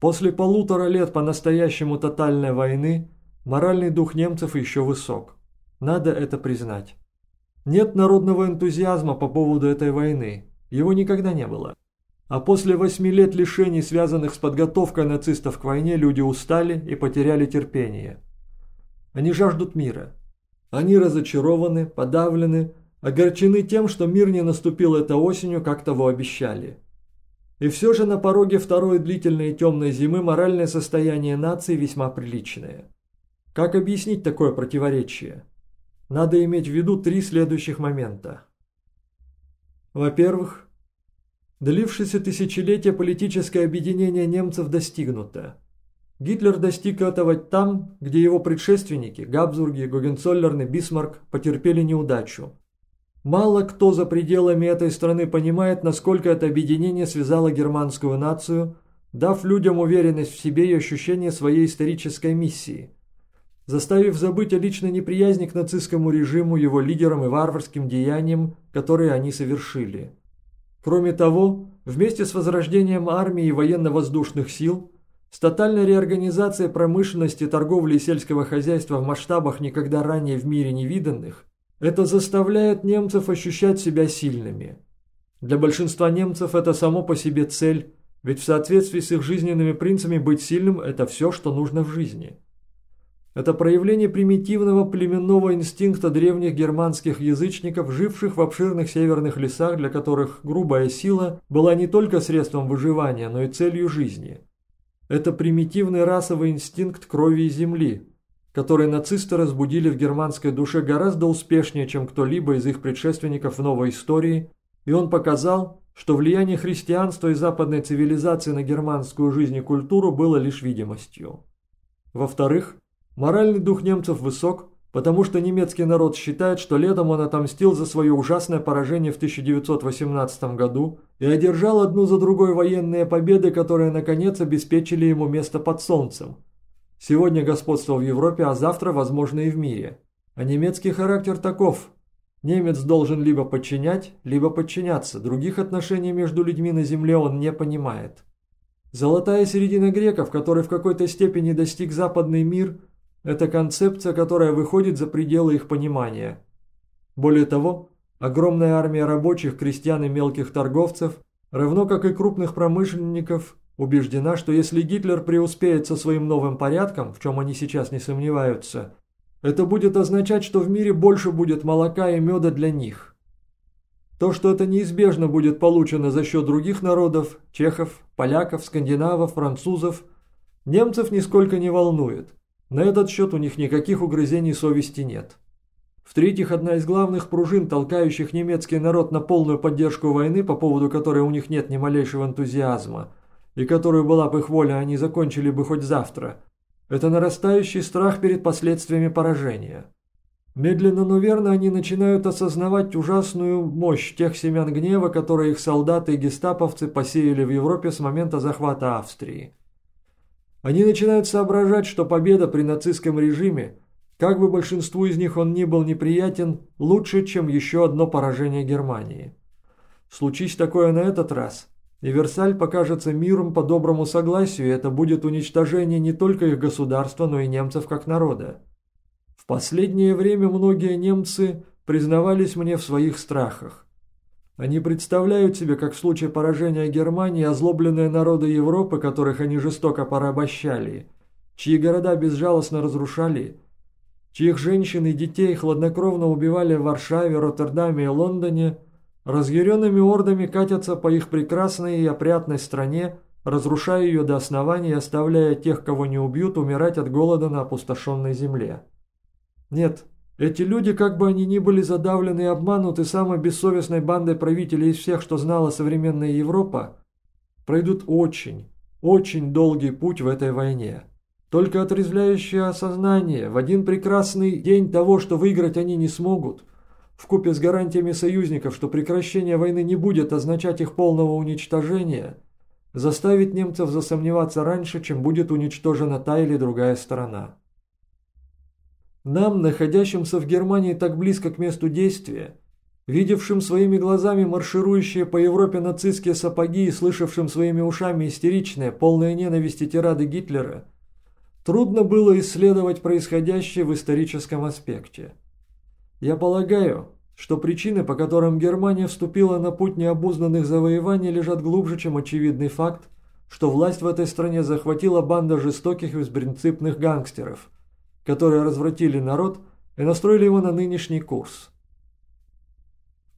После полутора лет по-настоящему тотальной войны моральный дух немцев еще высок. Надо это признать. Нет народного энтузиазма по поводу этой войны. Его никогда не было. А после восьми лет лишений, связанных с подготовкой нацистов к войне, люди устали и потеряли терпение. Они жаждут мира. Они разочарованы, подавлены, огорчены тем, что мир не наступил этой осенью, как того обещали. И все же на пороге второй длительной темной зимы моральное состояние нации весьма приличное. Как объяснить такое противоречие? Надо иметь в виду три следующих момента. Во-первых, длившееся тысячелетие политическое объединение немцев достигнуто. Гитлер достиг этого там, где его предшественники, Габсбурги, Гогенцоллерн и Бисмарк, потерпели неудачу. Мало кто за пределами этой страны понимает, насколько это объединение связало германскую нацию, дав людям уверенность в себе и ощущение своей исторической миссии, заставив забыть о личной неприязни к нацистскому режиму, его лидерам и варварским деяниям, которые они совершили. Кроме того, вместе с возрождением армии и военно-воздушных сил, с тотальной реорганизацией промышленности, торговли и сельского хозяйства в масштабах никогда ранее в мире не виданных, это заставляет немцев ощущать себя сильными. Для большинства немцев это само по себе цель, ведь в соответствии с их жизненными принципами быть сильным – это все, что нужно в жизни. Это проявление примитивного племенного инстинкта древних германских язычников, живших в обширных северных лесах, для которых грубая сила была не только средством выживания, но и целью жизни. Это примитивный расовый инстинкт крови и земли, который нацисты разбудили в германской душе гораздо успешнее, чем кто-либо из их предшественников в новой истории, и он показал, что влияние христианства и западной цивилизации на германскую жизнь и культуру было лишь видимостью. Во-вторых, моральный дух немцев высок, потому что немецкий народ считает, что летом он отомстил за свое ужасное поражение в 1918 году и одержал одну за другой военные победы, которые наконец обеспечили ему место под солнцем – Сегодня господство в Европе, а завтра, возможно, и в мире. А немецкий характер таков. Немец должен либо подчинять, либо подчиняться. Других отношений между людьми на земле он не понимает. Золотая середина греков, который в какой-то степени достиг западный мир, это концепция, которая выходит за пределы их понимания. Более того, огромная армия рабочих, крестьян и мелких торговцев, равно как и крупных промышленников, Убеждена, что если Гитлер преуспеет со своим новым порядком, в чем они сейчас не сомневаются, это будет означать, что в мире больше будет молока и меда для них. То, что это неизбежно будет получено за счет других народов, чехов, поляков, скандинавов, французов, немцев нисколько не волнует. На этот счет у них никаких угрызений совести нет. В-третьих, одна из главных пружин, толкающих немецкий народ на полную поддержку войны, по поводу которой у них нет ни малейшего энтузиазма – и которую была бы их воля, они закончили бы хоть завтра, это нарастающий страх перед последствиями поражения. Медленно, но верно они начинают осознавать ужасную мощь тех семян гнева, которые их солдаты и гестаповцы посеяли в Европе с момента захвата Австрии. Они начинают соображать, что победа при нацистском режиме, как бы большинству из них он ни был неприятен, лучше, чем еще одно поражение Германии. Случись такое на этот раз, и Версаль покажется миром по доброму согласию, и это будет уничтожение не только их государства, но и немцев как народа. В последнее время многие немцы признавались мне в своих страхах. Они представляют себе, как в случае поражения Германии, озлобленные народы Европы, которых они жестоко порабощали, чьи города безжалостно разрушали, чьих женщин и детей хладнокровно убивали в Варшаве, Роттердаме и Лондоне – разъяренными ордами катятся по их прекрасной и опрятной стране, разрушая ее до основания и оставляя тех, кого не убьют, умирать от голода на опустошенной земле. Нет, эти люди, как бы они ни были задавлены и обмануты самой бессовестной бандой правителей из всех, что знала современная Европа, пройдут очень, очень долгий путь в этой войне. Только отрезвляющее осознание в один прекрасный день того, что выиграть они не смогут, вкупе с гарантиями союзников, что прекращение войны не будет означать их полного уничтожения, заставит немцев засомневаться раньше, чем будет уничтожена та или другая сторона. Нам, находящимся в Германии так близко к месту действия, видевшим своими глазами марширующие по Европе нацистские сапоги и слышавшим своими ушами истеричные, полные ненависти тирады Гитлера, трудно было исследовать происходящее в историческом аспекте. Я полагаю, что причины, по которым Германия вступила на путь необузданных завоеваний, лежат глубже, чем очевидный факт, что власть в этой стране захватила банда жестоких и беспринципных гангстеров, которые развратили народ и настроили его на нынешний курс.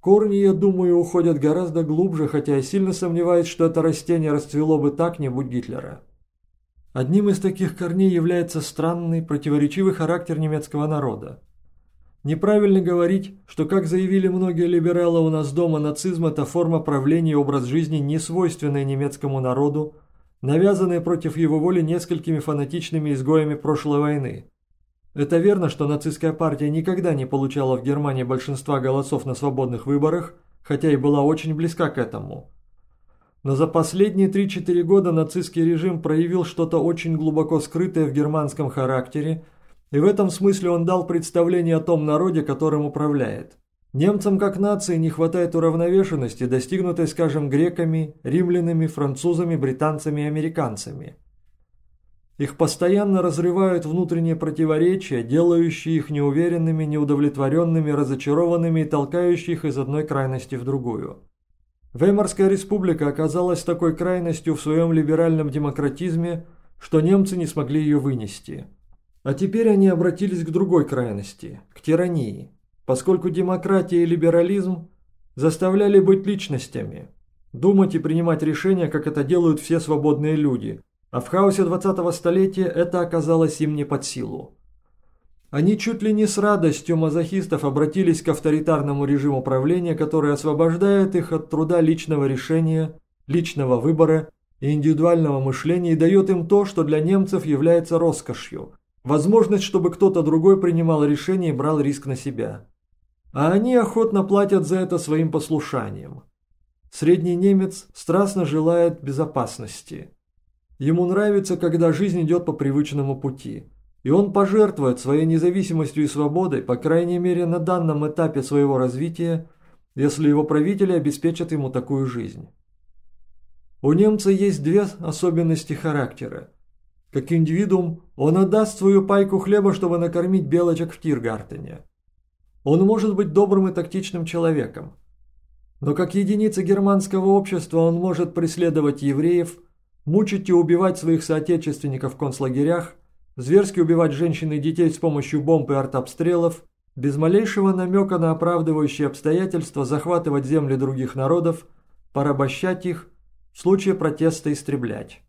Корни, я думаю, уходят гораздо глубже, хотя я сильно сомневаюсь, что это растение расцвело бы так, не будь Гитлера. Одним из таких корней является странный, противоречивый характер немецкого народа. Неправильно говорить, что, как заявили многие либералы у нас дома, нацизм – это форма правления и образ жизни, не свойственная немецкому народу, навязанная против его воли несколькими фанатичными изгоями прошлой войны. Это верно, что нацистская партия никогда не получала в Германии большинства голосов на свободных выборах, хотя и была очень близка к этому. Но за последние 3-4 года нацистский режим проявил что-то очень глубоко скрытое в германском характере, и в этом смысле он дал представление о том народе, которым управляет. Немцам как нации не хватает уравновешенности, достигнутой, скажем, греками, римлянами, французами, британцами и американцами. Их постоянно разрывают внутренние противоречия, делающие их неуверенными, неудовлетворенными, разочарованными и толкающие их из одной крайности в другую. Веймарская республика оказалась такой крайностью в своем либеральном демократизме, что немцы не смогли ее вынести. А теперь они обратились к другой крайности, к тирании, поскольку демократия и либерализм заставляли быть личностями, думать и принимать решения, как это делают все свободные люди – а в хаосе 20-го столетия это оказалось им не под силу. Они чуть ли не с радостью мазохистов обратились к авторитарному режиму правления, который освобождает их от труда личного решения, личного выбора и индивидуального мышления и дает им то, что для немцев является роскошью – возможность, чтобы кто-то другой принимал решение и брал риск на себя. А они охотно платят за это своим послушанием. Средний немец страстно желает безопасности – Ему нравится, когда жизнь идет по привычному пути. И он пожертвует своей независимостью и свободой, по крайней мере на данном этапе своего развития, если его правители обеспечат ему такую жизнь. У немца есть две особенности характера. Как индивидуум, он отдаст свою пайку хлеба, чтобы накормить белочек в Тиргартене. Он может быть добрым и тактичным человеком. Но как единица германского общества он может преследовать евреев – мучить и убивать своих соотечественников в концлагерях, зверски убивать женщин и детей с помощью бомб и артобстрелов, без малейшего намека на оправдывающие обстоятельства захватывать земли других народов, порабощать их, в случае протеста истреблять.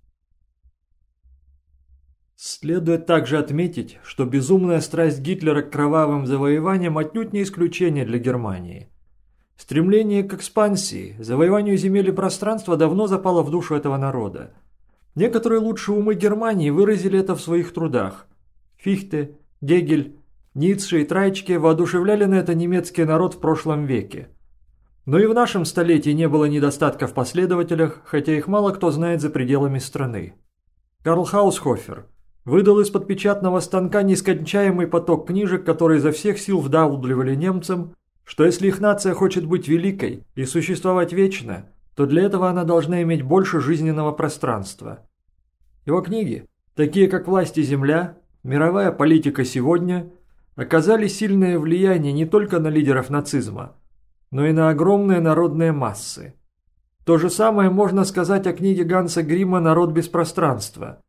Следует также отметить, что безумная страсть Гитлера к кровавым завоеваниям отнюдь не исключение для Германии. Стремление к экспансии, завоеванию земель и пространства давно запало в душу этого народа. Некоторые лучшие умы Германии выразили это в своих трудах. Фихте, Гегель, Ницше и Трайчке воодушевляли на это немецкий народ в прошлом веке. Но и в нашем столетии не было недостатка в последователях, хотя их мало кто знает за пределами страны. Карл Хаусхофер выдал из-под печатного станка нескончаемый поток книжек, которые изо всех сил вдавливали немцам, что если их нация хочет быть великой и существовать вечно, то для этого она должна иметь больше жизненного пространства. Его книги, такие как «Власть и земля», «Мировая политика сегодня», оказали сильное влияние не только на лидеров нацизма, но и на огромные народные массы. То же самое можно сказать о книге Ганса Грима «Народ без пространства»,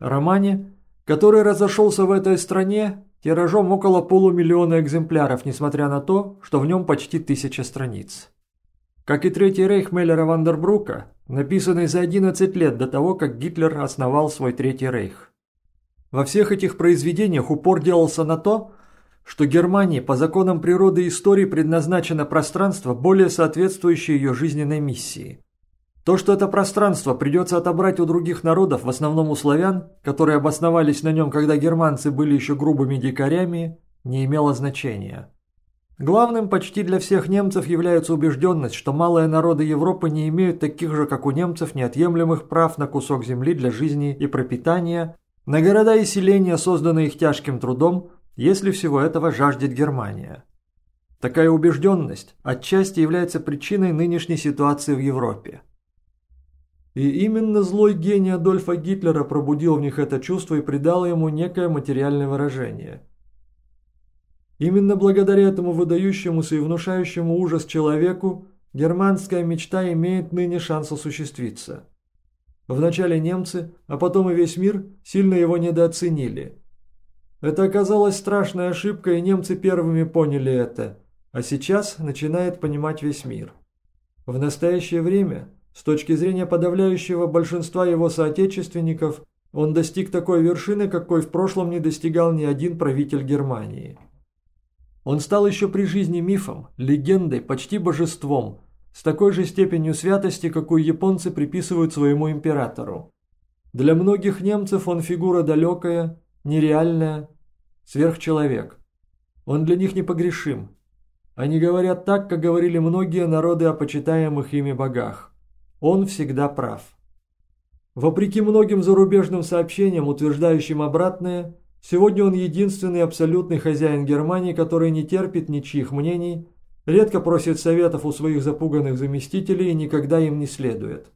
романе, который разошелся в этой стране тиражом около полумиллиона экземпляров, несмотря на то, что в нем почти тысяча страниц как и Третий рейх Меллера Вандербрука, написанный за 11 лет до того, как Гитлер основал свой Третий рейх. Во всех этих произведениях упор делался на то, что Германии по законам природы и истории предназначено пространство, более соответствующее ее жизненной миссии. То, что это пространство придется отобрать у других народов, в основном у славян, которые обосновались на нем, когда германцы были еще грубыми дикарями, не имело значения. Главным почти для всех немцев является убежденность, что малые народы Европы не имеют таких же, как у немцев, неотъемлемых прав на кусок земли для жизни и пропитания, на города и селения, созданные их тяжким трудом, если всего этого жаждет Германия. Такая убежденность отчасти является причиной нынешней ситуации в Европе. И именно злой гений Адольфа Гитлера пробудил в них это чувство и придал ему некое материальное выражение. Именно благодаря этому выдающемуся и внушающему ужас человеку германская мечта имеет ныне шанс осуществиться. Вначале немцы, а потом и весь мир сильно его недооценили. Это оказалась страшной ошибкой, и немцы первыми поняли это – а сейчас начинает понимать весь мир. В настоящее время, с точки зрения подавляющего большинства его соотечественников, он достиг такой вершины, какой в прошлом не достигал ни один правитель Германии. Он стал еще при жизни мифом, легендой, почти божеством, с такой же степенью святости, какую японцы приписывают своему императору. Для многих немцев он фигура далекая, нереальная, сверхчеловек. Он для них непогрешим, они говорят так, как говорили многие народы о почитаемых ими богах. Он всегда прав. Вопреки многим зарубежным сообщениям, утверждающим обратное, сегодня он единственный абсолютный хозяин Германии, который не терпит ничьих мнений, редко просит советов у своих запуганных заместителей и никогда им не следует.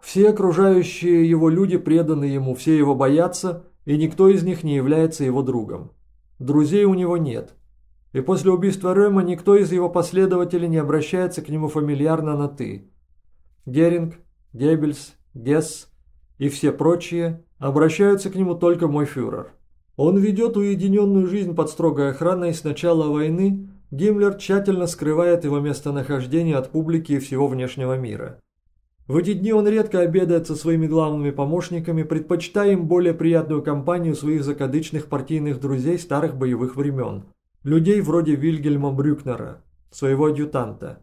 Все окружающие его люди преданы ему, все его боятся, и никто из них не является его другом. Друзей у него нет – и после убийства Рема никто из его последователей не обращается к нему фамильярно на «ты». Геринг, Геббельс, Гесс и все прочие обращаются к нему только мой фюрер. Он ведет уединенную жизнь под строгой охраной с начала войны, Гиммлер тщательно скрывает его местонахождение от публики и всего внешнего мира. В эти дни он редко обедает со своими главными помощниками, предпочитая им более приятную компанию своих закадычных партийных друзей старых боевых времен – Людей вроде Вильгельма Брюкнера, своего адъютанта,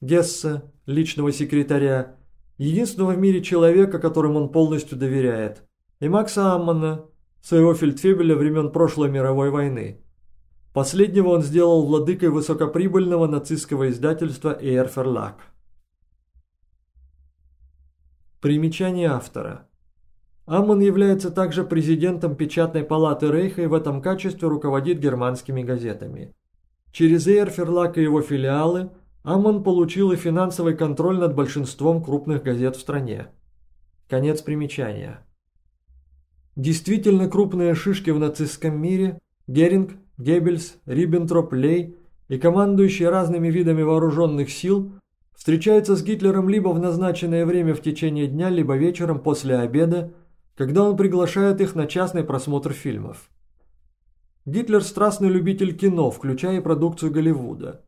Гесса, личного секретаря, единственного в мире человека, которому он полностью доверяет, и Макса Аммана, своего фельдфебеля времен прошлой мировой войны. Последнего он сделал владыкой высокоприбыльного нацистского издательства Verlag. Примечание автора. Амман является также президентом Печатной палаты Рейха и в этом качестве руководит германскими газетами. Через Эйрферлак и его филиалы Амман получил и финансовый контроль над большинством крупных газет в стране. Конец примечания. Действительно крупные шишки в нацистском мире – Геринг, Геббельс, Риббентроп, Лей и командующие разными видами вооруженных сил – встречаются с Гитлером либо в назначенное время в течение дня, либо вечером после обеда – когда он приглашает их на частный просмотр фильмов. Гитлер – страстный любитель кино, включая продукцию Голливуда.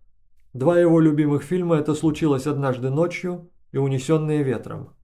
Два его любимых фильма – это «Случилось однажды ночью» и «Унесенные ветром».